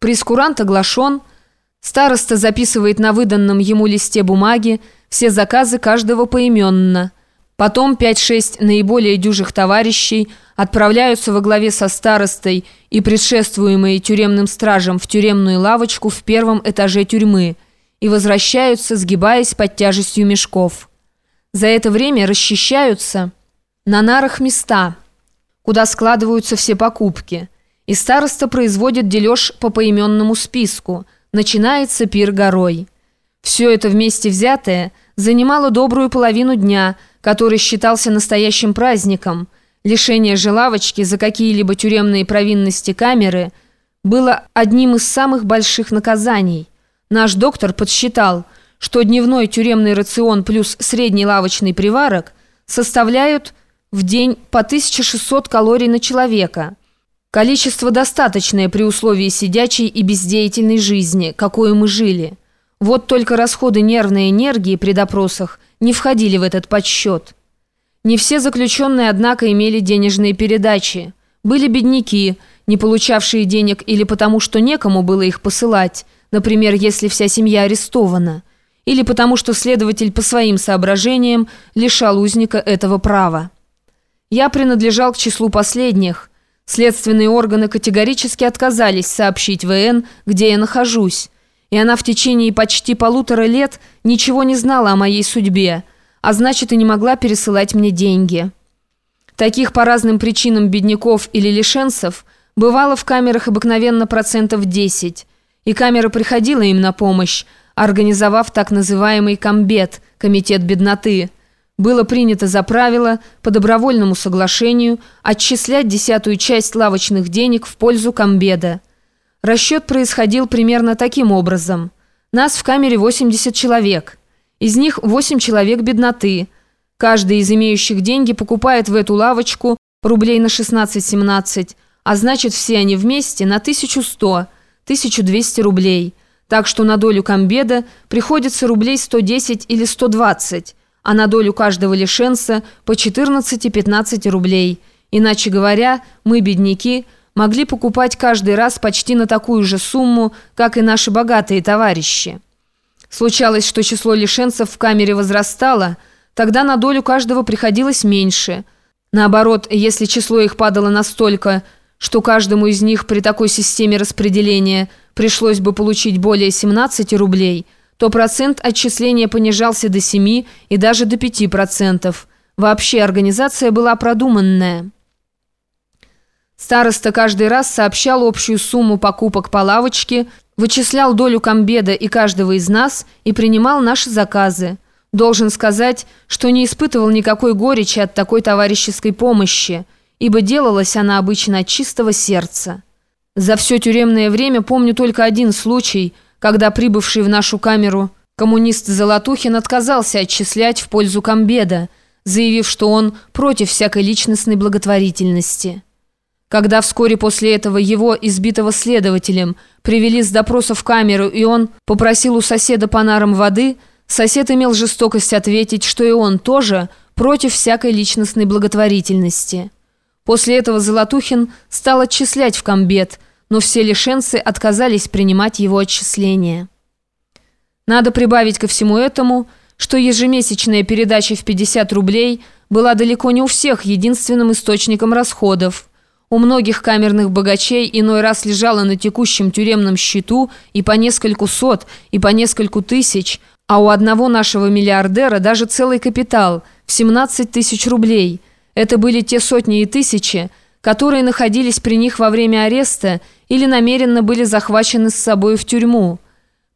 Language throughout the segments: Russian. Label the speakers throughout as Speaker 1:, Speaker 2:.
Speaker 1: Прескурант оглашен, староста записывает на выданном ему листе бумаги все заказы каждого поименно. Потом 5-6 наиболее дюжих товарищей отправляются во главе со старостой и предшествуемые тюремным стражем в тюремную лавочку в первом этаже тюрьмы и возвращаются, сгибаясь под тяжестью мешков. За это время расчищаются на нарах места, куда складываются все покупки – и староста производит дележ по поименному списку. Начинается пир горой. Все это вместе взятое занимало добрую половину дня, который считался настоящим праздником. Лишение желавочки за какие-либо тюремные провинности камеры было одним из самых больших наказаний. Наш доктор подсчитал, что дневной тюремный рацион плюс средний лавочный приварок составляют в день по 1600 калорий на человека – Количество достаточное при условии сидячей и бездеятельной жизни, какой мы жили. Вот только расходы нервной энергии при допросах не входили в этот подсчет. Не все заключенные, однако, имели денежные передачи. Были бедняки, не получавшие денег или потому, что некому было их посылать, например, если вся семья арестована, или потому, что следователь по своим соображениям лишал узника этого права. Я принадлежал к числу последних, Следственные органы категорически отказались сообщить ВН, где я нахожусь, и она в течение почти полутора лет ничего не знала о моей судьбе, а значит и не могла пересылать мне деньги. Таких по разным причинам бедняков или лишенцев бывало в камерах обыкновенно процентов 10, и камера приходила им на помощь, организовав так называемый комбет, комитет бедноты – было принято за правило по добровольному соглашению отчислять десятую часть лавочных денег в пользу комбеда. Расчет происходил примерно таким образом. Нас в камере 80 человек. Из них 8 человек бедноты. Каждый из имеющих деньги покупает в эту лавочку рублей на 16-17, а значит все они вместе на 1100, 1200 рублей. Так что на долю комбеда приходится рублей 110 или 120 а на долю каждого лишенца по 14-15 рублей. Иначе говоря, мы, бедняки, могли покупать каждый раз почти на такую же сумму, как и наши богатые товарищи. Случалось, что число лишенцев в камере возрастало, тогда на долю каждого приходилось меньше. Наоборот, если число их падало настолько, что каждому из них при такой системе распределения пришлось бы получить более 17 рублей – то процент отчисления понижался до 7 и даже до 5%. Вообще организация была продуманная. Староста каждый раз сообщал общую сумму покупок по лавочке, вычислял долю комбеда и каждого из нас и принимал наши заказы. Должен сказать, что не испытывал никакой горечи от такой товарищеской помощи, ибо делалась она обычно от чистого сердца. За все тюремное время помню только один случай – когда прибывший в нашу камеру коммунист Золотухин отказался отчислять в пользу комбеда, заявив, что он против всякой личностной благотворительности. Когда вскоре после этого его, избитого следователем, привели с допроса в камеру, и он попросил у соседа по нарам воды, сосед имел жестокость ответить, что и он тоже против всякой личностной благотворительности. После этого Золотухин стал отчислять в комбед – но все лишенцы отказались принимать его отчисления. Надо прибавить ко всему этому, что ежемесячная передача в 50 рублей была далеко не у всех единственным источником расходов. У многих камерных богачей иной раз лежало на текущем тюремном счету и по нескольку сот, и по нескольку тысяч, а у одного нашего миллиардера даже целый капитал в 17 тысяч рублей. Это были те сотни и тысячи, которые находились при них во время ареста или намеренно были захвачены с собой в тюрьму.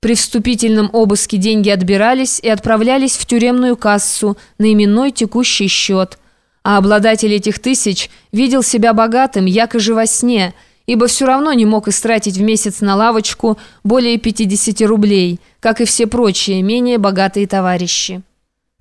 Speaker 1: При вступительном обыске деньги отбирались и отправлялись в тюремную кассу на именной текущий счет. А обладатель этих тысяч видел себя богатым, якоже во сне, ибо все равно не мог истратить в месяц на лавочку более 50 рублей, как и все прочие, менее богатые товарищи.